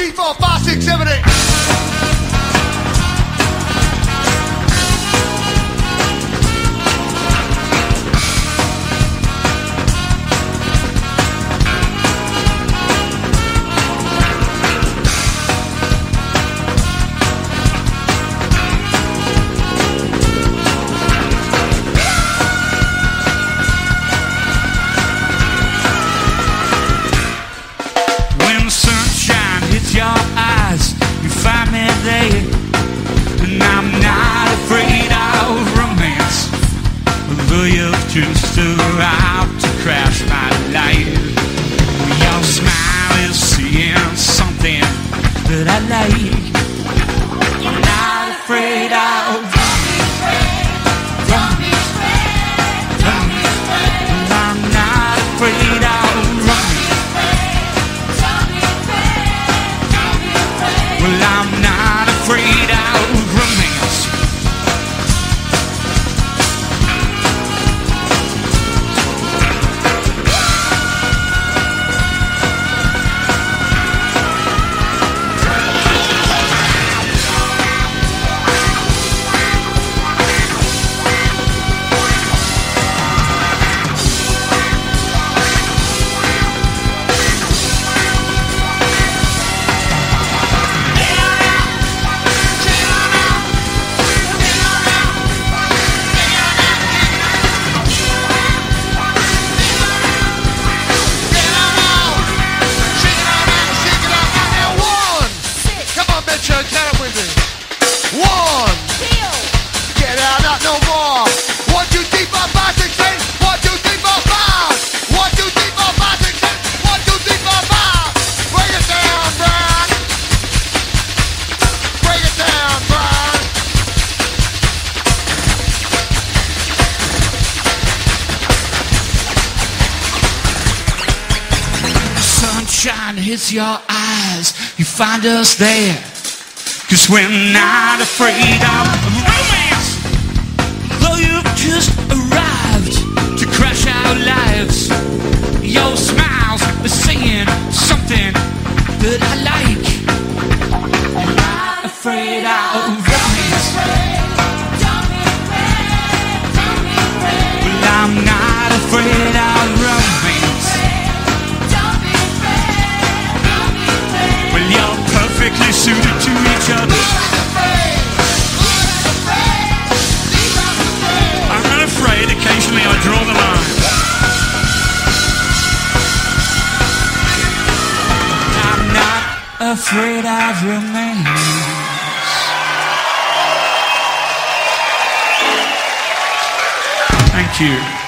three, four, five, six, seven, eight. Your eyes, you find me there. And I'm not afraid of romance. Although you've just arrived to crash my life. Your smile is seeing something that I like. I'm not afraid of Sunshine hits your eyes, you find us there. Cause we're not afraid of romance. Though you've just arrived to crash our lives, your smiles are saying something that I like. I'm not afraid of afraid of romance. Thank you.